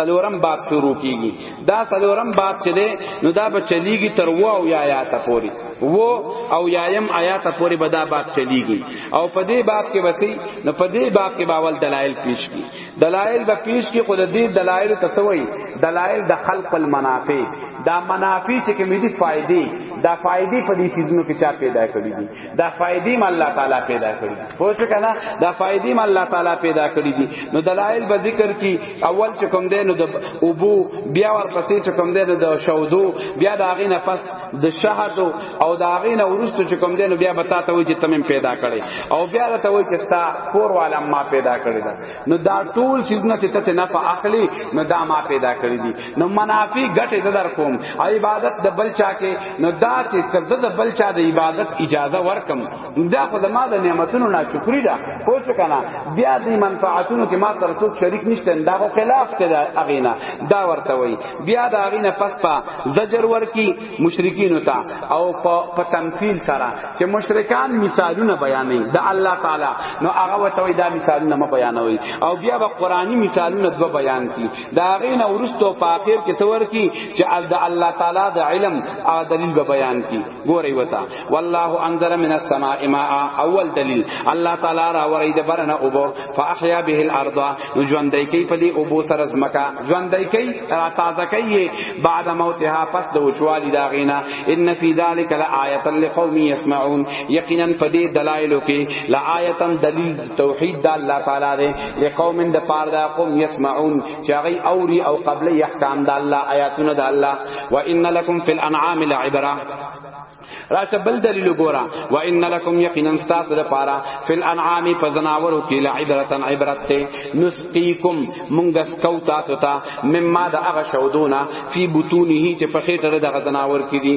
سلورم باب شروع کیږي دا سلورم باب چې دی نو دا به چلیږي تر و او یا آیات پوري و او یایم آیات پوري به دا باب چلیږي او په دې باب کې وسی نو په دې باب کې باول دلایل پیش کی دلایل به پیش کی خود دې دلایل ته توي دلایل د خلق المنافع دا منافع چې کومې دي فائدې دا فائدې په دې سيزونو کې چا پیدا کړې دي دا فائدې م الله تعالی پیدا کړی پوه شو کنه دا فائدې م الله تعالی پیدا کړی دي نو دلایل به ذکر کی اول چې کوم دین نو د ابو بیا ورپسې چې کوم دین د شودو بیا د اغه نفس د شهد او د اغه نه ورستو چې کوم دین بیا بتا ته وي چې تمم پیدا کړی او بیا ته وي چې ستا کور والا ما پیدا کړی دا نو دا ټول سیدنه چې ته نه په اخلي نو دا ما پیدا کړی دي نو منافی ګټه د در کوم او عبادت د بل چا کې نو دا چې کزه د بل چا د عبادت اجازه ورکم دا خو د ما د نعمتونو نه شکرې ده خو څه کنه بیا د منفعتونو کې ما تر څو شریک نشته دا خو خلاف ته ده اغینا دا ورته وای بیا دا اغینا پس په زجر ورکی مشرکین ته او په تمثيل سره چې مشرکان مثالونه بیانې د الله تعالی نو هغه وته دا مثالونه ما بیانوي او بیا به قرآنی مثالونه دو بیان کی دا غین ورستو په اخر کې څور کی چې ال د الله تعالی د علم او دلیل به بیان کی ګوري وتا والله انزل من السماء ماء اول دلیل الله تعالی را وری د برنه او بو فاحیا به الارض نو ژوندۍ کی په دې او بو سر از مکا ژوندۍ کی را تازه کی بعد موتها پس د وچوالی دا غینا ان فی ذلک لآیه لقوم یسمعون یقینا په دې دلایل کې لآیه دلیل توحید د الله تعالی دی د قوم د پار د قوم یسمعون چې غي اوري او قبل احکام د الله آیاتونه د الله وان لکم فی الانعام لعبرا راشه بل دلیل ګورا و ان لکم یقینا استاس لپاره فی الانعام فزناور کی لعبرتا عبرت ته نسقیکم مونږ سکو تاسو ته مما د اغه شودونه فی بطونه چې په خېټه د غزناور کی دي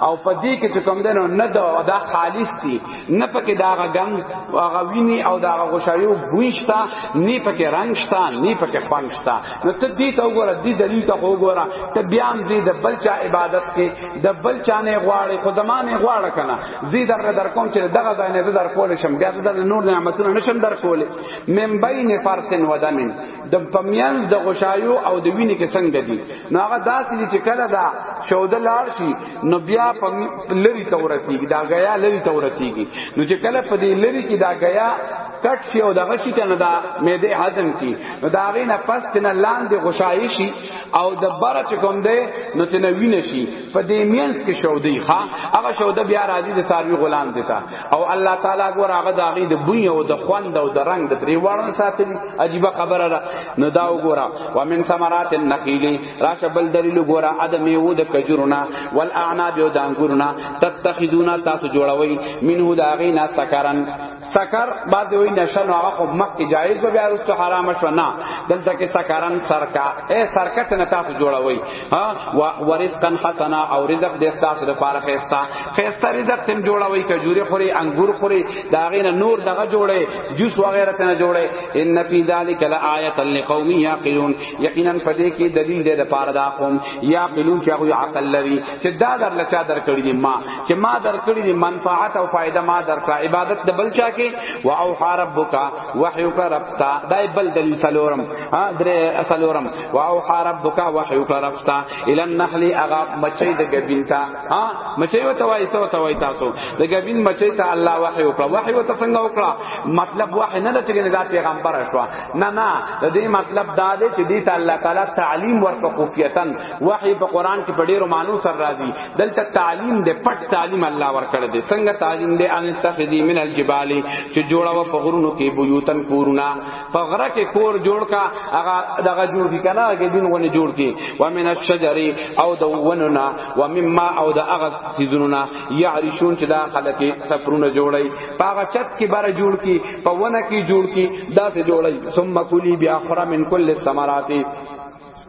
او په دې کې چې کوم دنو نه دا دا خالص دي نه پکې دا غم هغه ویني او دا غوشایو بوښتا نه پکې رنگ شتا نه پکې خوان شتا نو ته دې ته وګوره دې دلیل ته وګوره ته بیا هم دې د بل چا عبادت کې د بل چا نه غواړي خدمانه غواړه کنه زی در در کوم چې دغه ځای نه در کول شم بیا در نور نعمتونه نشم در کول من بین فرس و دمن د پمینز د غشایو او د وینې کې څنګه دي نو هغه داسې دي چې کله دا شوده لاړ شي نو بیا په لری تورتیږي دا غیا لری تورتیږي نو چې کله په دې لری کې دا غیا کټ شي او دغه شي کنه دا معده هضم کی نو دا غي نه پس کنه لاندې غشای شي او د بره چې کوم دی نو چې نه ویني شي په دې مینس کې شودي ښا هغه شوده بیا راځي د ساروی غلام دیتا او الله تعالی ګور هغه د هغې د بوی او د خوند او د رنګ د درې واړو ساتلي عجیبه خبره ده نو دا وګوره و من ثمرات النخیل راشه بل دلیل وګوره اد میوه د کجورونه والاعناب او د انګورونه تتخذون تاسو جوړوي منه د هغې نه سکرن سکر بعد وی نشه نو هغه خو مخکې جایز و بیا وروسته حرام شو نه دلته کې سکرن سرکا اے سرکا څنګه تاسو جوړوي ها ورزقا حسنا او رزق دې تاسو د پاره خيستا خيستا رزق تم جوړوي کجوري خوري انګور خوري دا غینه نور دغه جوړي جوس وغیرہ تنه جوړي ان فی ذلک لآیه لقوم یعقلون یقینا پدې کې دلیل دې د پاره دا قوم یعقلون چې هغه عقل لري چې دا در لچا در کړی دي ما چې ما در کړی دي منفعت او فائدہ ما در کړه عبادت د بل چا کې وا او ربک وحیک ربتا دا بل دلیل سلورم ها درې سلورم واو حربک وحی کرفتا ال النحل اغا مچی د گبین تا ها مچی وته وای ته وته وای تاسو د گبین مچی ته الله وحی وکړه وحی وته څنګه وکړه مطلب وحی نه چې نه ذات پیغمبر شو نه نه د دې مطلب دا دی چې دې ته الله تعالی تعلیم ورکړه خفیتن وحی په قران کې په ډیرو معنی سره راځي دلته تعلیم دې پټ تعلیم الله ورکړه دې څنګه تعلیم دې ان تخذی من الجبال چې جوړه و په غرونو کې بيوتن کورونه په غره کې کور جوړ کا هغه دغه جوړ کی کنه کې دین ونه جوړ کی و من الشجر او د وننا و مما او د هغه سيزوننا يعرشون چې دا خلک سفرونه جوړي په هغه چت کې بار جوړ کی په ونه کې جوړ کی دا سه جوړي ثم کلی بیا خرم من کل الثمرات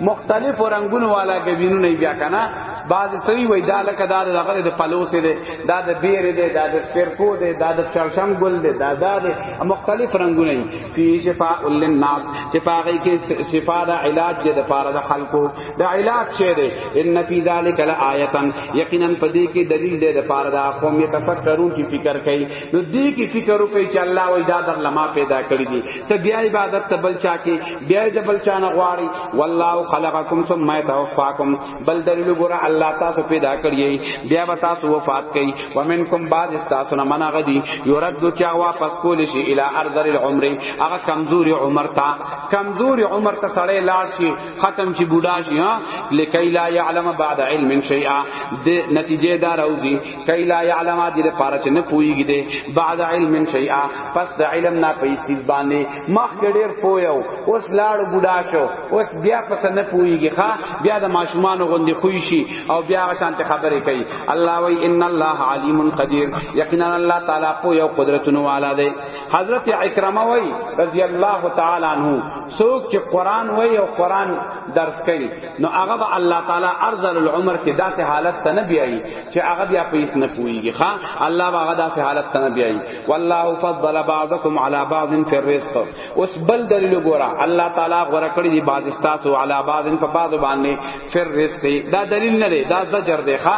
مختلف رنگونو والا غوینو نه بیا کنه بعد سری وای دا لکه دا دغه د پلوسه ده دا د بیر ده دا د سپرکو ده دا د چرشم ګل ده دا دا ده مختلف رنگونه فی شفاء للناس چې پاغی کې شفا دا علاج ده د پاره د خلکو دا علاج شه ده ان فی ذلک لآیه یقینا پدې کې دلیل ده د پاره دا قوم یې تفکرون کی فکر کوي نو دې کې فکر وکړي چې الله وای دا در لما پیدا کړی دي ته بیا عبادت ته بل چا کې بیا د بل چا نه غواړي والله خلقکم ثم يتوفاکم بل دلیل ګور الله تاسو پیدا کړی بیا به تاسو وفات کوي ومنکم بعد استاسو نه منغه دي یرد چا واپس کول شي الی ارض العمر هغه کمزوري عمر تا کمزوري عمر ته سړی لاړ شي ختم شي بوډا شي ها لکای لا يعلم بعد علم شیئا د نتیجه دار اوزی کای لا یعلم دې لپاره چې نه پويږي دې بعد علم شیئا پس د علم نه پیسې باندې مخ ګډیر پویو اوس لاړ بوډا شو اوس بیا پس نه پويږي ښا بیا د ماشومان غوندې خوې شي او بیا شان ته خبرې کوي الله وای ان الله علیم قدیر یقینا الله تعالی په یو قدرتونو والا دی حضرت اکرمه وای رضی الله تعالی عنہ څوک چې قران وای او قران درس کوي نو هغه الله تعالی ارزل العمر کې داسې حالت ته نه بیایي چې هغه بیا په هیڅ نه پويږي ها الله هغه داسې حالت ته نه بیایي والله فضل بعضکم علی بعض فی الرزق اوس بل دلیل ګورا الله تعالی غره کړی دی بعض استاسو علی بعض په بعض باندې فی الرزق دا دلیل نه دی دا زجر دی ها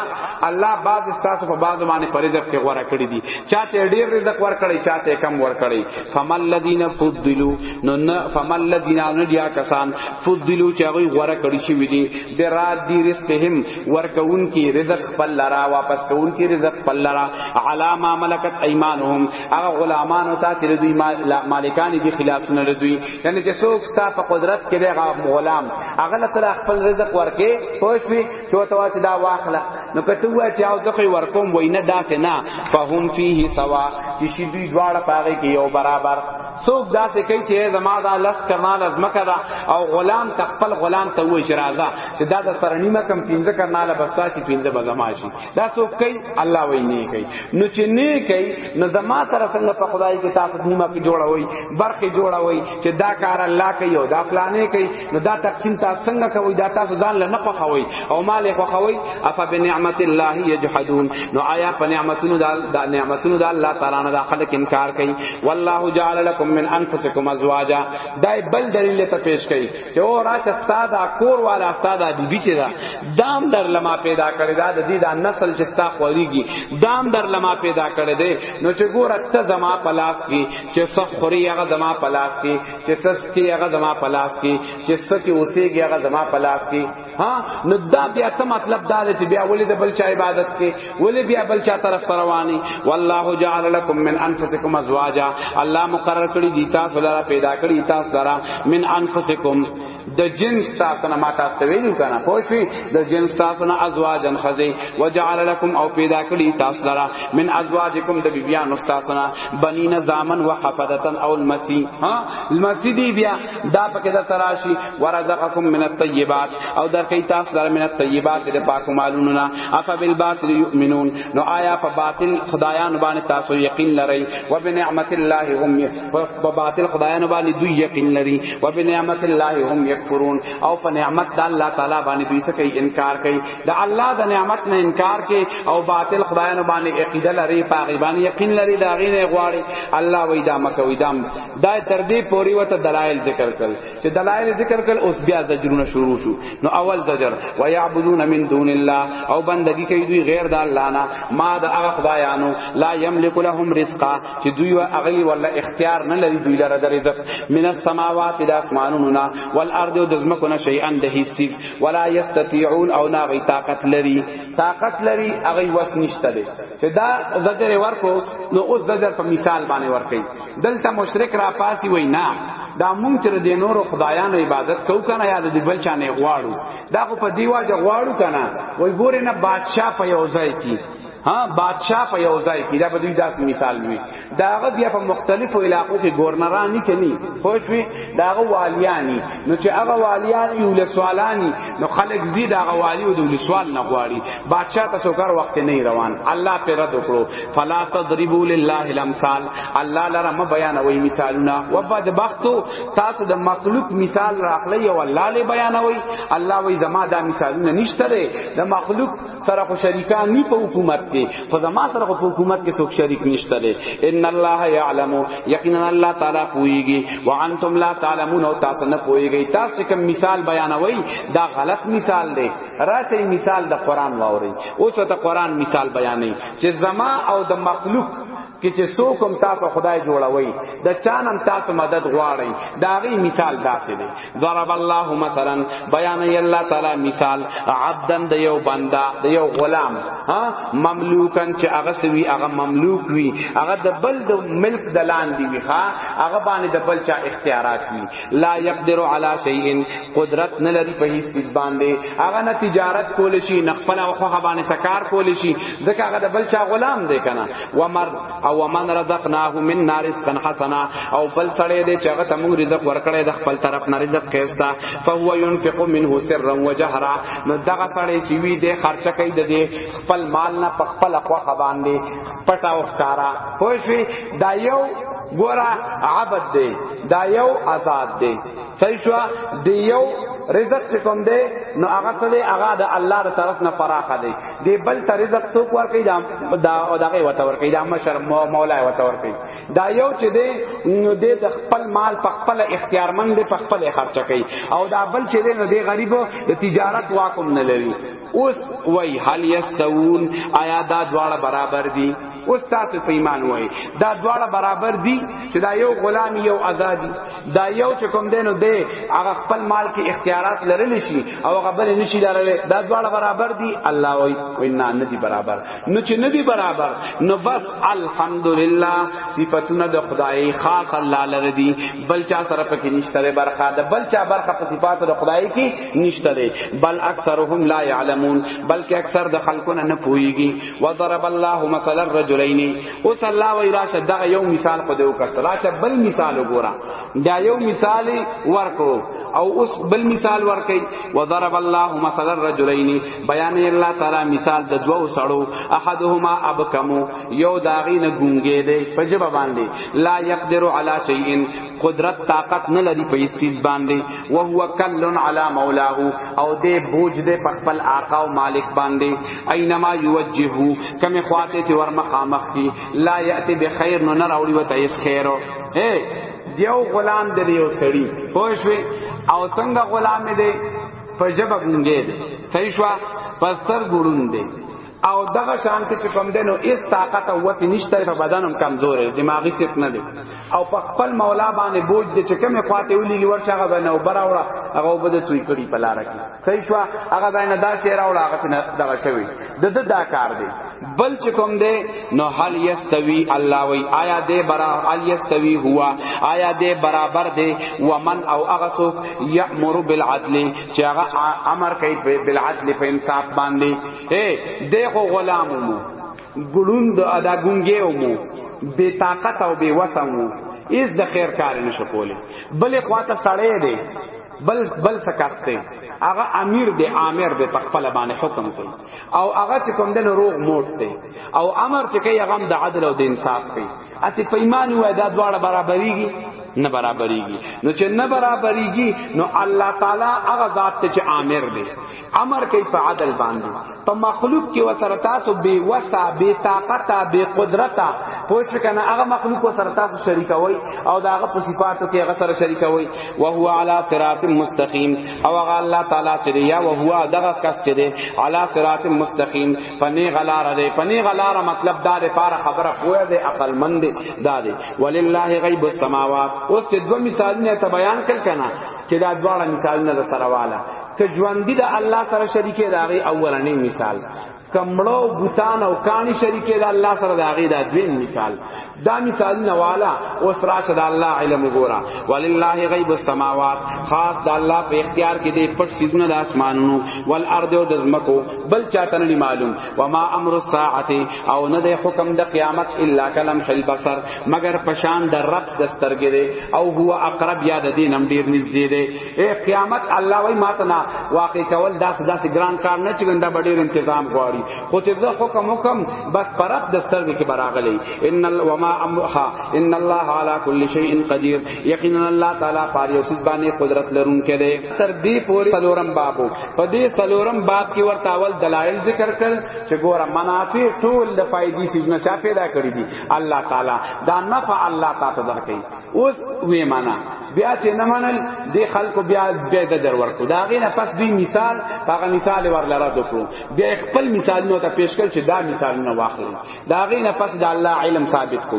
الله بعض استاسو په بعض باندې پر رزق کې غره کړی دی چاته ډیر رزق ور کړی چاته کم ور کړی فمل الذین فضلوا نو فمل الذین نجا کسان فضلوا چې هغه غره کړی شي وی دی دراد دی رزقهم ورکون کی رزق خپل لرا واپس کون کی رزق خپل لرا علامه ملکت ایمانهم هغه غلامان او تا چې دوی مالکان دي خلاف نه دوی یعنی چې څوک ستا په قدرت کې دی غلام هغه لته خپل رزق ورکه خوش وي چې تو چې دا واخله نو کته وا چې او دغه ورکوم وینه داسې نه فهم فيه سوا چې شي دوی دواړه پاره کې یو برابر څوک داسې کوي چې زما دا لس کرنال ازمکه ده او غلام تخپل غلام ته وایي چې راځه چې دا د سره نیمه کم پنځه کرنال بستا چې پنځه به زما شي دا څوک کوي الله وایي نه کوي نو چې نه کوي نو زما سره څنګه په خدای کې تاسو نیمه کې جوړوي برخه جوړوي چې دا کار الله کوي او دا فلانه کوي نو دا تقسیم تاسو څنګه کوي دا تاسو ځان له نه خوښوي او مال یې خوښوي اف بنعمت الله یجحدون نو آیا په نعمتونو دا نعمتونو دا الله تعالی نه دا خلک انکار کوي والله جعل لكم من انفسكم ازواجا دای بل دلیل ته پیش کړي چې او را چې استاد کور والا استاد دی بیچ دا دام در لما پیدا کړی دا د دې دا نسل چې ستا خوریږي دام در لما پیدا کړی دی نو چې ګور ته زما پلاس کی چې سخ خوري هغه زما پلاس کی چې سس کی هغه زما پلاس کی چې سکه اوسېږي هغه زما پلاس کی ها نو دا بیا ته مطلب دا دی چې بیا ولې د بل چا عبادت کې ولې بیا بل چا طرف ته رواني والله جعل لكم من انفسکم ازواجا الله مقرر کړی دی تاسو لپاره پیدا کړی تاسو لپاره من انفسکم د جنس تاسو نه ما تاسو ته ویلو کنه پوه شئ د جنس تاسو نه ازواجن خزی وجعل لكم او پیدا کړی تاسو لرا من ازواجکم د بیبیان تاسو نه بنین زامن وحفدتن او المسی ها المسی دی بیا دا پکې د تراشی ورزقکم من الطیبات او در کوي تاسو در من الطیبات د پاک مالونو نه اف بالباطل یؤمنون نو آیا په باطل خدایان باندې تاسو یقین لرئ و بنعمت الله هم په باطل خدایان باندې دوی یقین لري و بنعمت الله هم یکفرون او په نعمت د الله تعالی باندې دوی څخه انکار کوي د الله د نعمت نه انکار کوي او باطل خدایان باندې عقیده لري په غیبان یقین لري دا غینه غواړي الله وې دا مکه وې دا دا تر دې پوری وته دلایل ذکر کړل چې دلایل ذکر کړل اوس بیا زجرونه شروع شو نو اول زجر و یعبدون من دون الله او بندگی کوي دوی غیر د الله نه ما د هغه خدایانو لا یملک لهم رزقا چې دوی هغه ولا اختیار نه لري دوی لره د رزق من السماوات د اسمانونو نه والارض او د زمکو نه شیئا د هیڅ ولا یستطيعون او نه غي طاقت لري طاقت لري هغه وس نشته چې دا زجر ورکو نو اوس زجر په مثال باندې ورکړي دلته مشرک را پاسی وای نه دا مونږ چې د نورو خدایانو عبادت کو کنه یا د بل چا نه غواړو دا خو په دیوا ج غواړو کنه وای ګوره نه بادشاہ په یو ځای کې ها بادشاہ په یو ځای کې دا به دوی داسې مثال وي داغه بیا په مختلفو علاقو کې گورنرانی کني خو شوي داغه والیانی نو چې هغه والیانی ول سوالانی نو خلک زی داغه والی او د سوال نه غواړي بادشاہ تاسو کار وخت نه روان الله پر رد وکړو فلا تضربوا لله الامثال الله لرا ما بیان وای مثالونه و بد بختو تاسو د مخلوق مثال راخلی او الله له بیان وای الله وای زما دا مثالونه نشته لري د مخلوق سره خو شریکان نی په حکومت کې خو زما سره په حکومت کې څوک شریک نشته لري ان الله يعلم یقینا الله تعالی پویږي وانتم لا تعلمون او تاسو نه پویږي تاسو کوم مثال بیان وای دا غلط مثال دی راشه مثال د قران واوري او څه ته قران مثال بیانې چې زما او د مخلوق کې چې څوک هم تاسو خدای جوړوي د چانم تاسو مدد غواړي دا غي مثال داسې دی ضرب الله مثلا بیان ای الله تعالی مثال عبدن د یو بندا د یو غلام ها مملوکن چې هغه سوي هغه مملوک وي هغه د بل د ملک دلان دی وي ها هغه باندې د بل چا اختیارات وي لا يقدر على شيء قدرت نه لري په هیڅ چیز باندې هغه نه تجارت کول شي نه خپل او خو باندې سکار کول شي ځکه هغه د بل چا غلام دی کنه ومر او ومن رزقناه من نار رزقا حسنا او بل سړی دی چې هغه ته موږ رزق ورکړی د خپل طرف نه رزق کېستا فهو ينفق منه سرا وجهرا نو دغه سړی چې وی دی خرچه کوي د دې خپل مال نه په خپل خو باندې پټا او ښکارا پوه شئ دا یو ګورا عبد دی دا یو آزاد دی صحیح شو دی یو رزق چې کوم دی نو هغه څه دی هغه د الله تر طرف نه فراخه دی دی بل تر رزق څوک ورکړي دا دا دغه وته ورکړي دا مشر مولا وته ورکړي دا یو چې دی نو دی د خپل مال په خپل اختیارمند په خپل خرچ کوي او دا بل چې دی نو دی غریب د تجارت واکم نه لري اوس وای هل یستوون آیا دا دواړه برابر دي اوس تاسو په ایمان وای دا دواړه برابر دي چې دا یو غلام یو آزادی دا یو چې کوم دینو دی هغه خپل مال کې اختیارات لرل شي او هغه بل نشي لرل دا دواړه برابر دي الله وای وینا نه دي برابر نو چې نه دي برابر نو بس الحمدلله صفاتونه د خدای خاص الله لره دي بل چا سره پکې نشته برخه ده بل چا برخه په صفات د خدای کې نشته دی بل اکثرهم لا يعلمون بلکې اکثر د خلکونه نه پويږي وضرب الله مثلا الرجلين اوس الله وی راشه دا یو مثال خو دیو کړه راشه بل مثال وګوره دا یو مثال ورکو او اوس بل مثال ورکي وضرب الله مثلا الرجلين بیان الله تعالی مثال د دوو سړو احدهما ابکمو یو داغینه ګونګې دی په جواب باندې لا يقدر على شيء قدرت طاقت نه لري په هیڅ چیز باندې او هو کل علی مولاه او دې بوج دې په خپل آقا او مالک باندې اينما یوجهو کمه خواته چې ور مخامخ کی لا یاتی بخیر نو نه راوړي وته هیڅ خیر اے دیو غلام دې یو سړی پوښوي او څنګه غلام دې په جبه ګونګې دې صحیح شو پستر ګړون دې او دغه شان ته کوم دنو اس طاقت او وت نشته په بدنم کمزور دی دماغی سیت نه دی او په خپل مولا باندې بوج د چکمه خواته ولي لور چاغه باندې او براوړه هغه بده توي کړي په لار کې صحیح شو هغه باندې دا شعر او هغه نه دغه شوی د د دا کار دی بل چکم دی نو هل یستوی الله وی آیا دی برا هل یستوی هوا آیا دی برابر دی ومن او هغه څوک یامر بالعدل چې هغه امر کوي بالعدل په انصاف باندې اے دغه غلام مو ګړوند ادا ګونګې مو بے طاقت او بے وسه مو اس د خیر کار نشو کولی بل خواته سړې دی بل بل سکاسته هغه امیر دی عامر دی په خپل باندې حکم کوي او هغه چې کوم دنه روغ موت دی او امر چې کوي هغه د عدل او د انصاف دی اته په ایمان وای دا دواړه برابرېږي نه برابرېږي نو چې نه برابرېږي نو الله تعالی هغه ذات ته چې عامر دی امر کوي په عدل باندې په مخلوق کې وسره تاسو بے وسا بے طاقت بے قدرت پوښ کنه هغه مخلوق وسره تاسو شریکوي او دا هغه په صفاتو کې هغه سره شریکوي او هو علی صراط مستقیم او هغه الله تعالی چې یا او هو دغه کس چې دی علی صراط مستقیم پنی غلار دی پنی غلار مطلب دا دی پار خبره پوهه دی عقل مند دی دا دی ولله غیب السماوات اوس چې دوه مثالونه ته بیان کړ کنه چې دا دواړه مثالونه د سره والا ته ژوند دي د الله سره شریکې دا غي اولنې مثال کمړو بوتان او کانی شریکې د الله سره دا غي دا دویم مثال دا مثال نوالا اوس راشه د الله علم ګورا ولله غیب السماوات خاص د الله په اختیار کې دی پټ سیدونه د اسمانونو والارض او د زمکو بل چاته نه معلوم وما امر الساعه او نه د حکم د قیامت الا کلم خل بصر مگر پشان د رب د سترګې دی او هو اقرب یاد دی نم ډیر نږدې دی اے قیامت الله وای ماته نه واقع کول داس داس ګران کار نه چې ګنده ډیر تنظیم غواړي خو چې زه حکم حکم بس پرخ د سترګې کې براغلی ان وما امرها ان الله علی کل شیء قدیر یقینا الله تعالی پاره اوس باندې قدرت لرونکې دی تر دې پورې څلورم بابو په دې څلورم باب کې ورته اول دلایل ذکر کړ چې ګوره منافع ټول د فائدې سيزونه چا پیدا کړی دي الله تعالی دا نفع الله تعالی درکې اوس وې معنا بیا چې نه منل دی خلکو بیا بیا د در ورکو دا غینه پس دی مثال هغه مثال ورل را دکړو بیا خپل مثال نو ته پیش کړ چې دا مثال نه واخلو دا غینه پس د الله علم ثابت کړو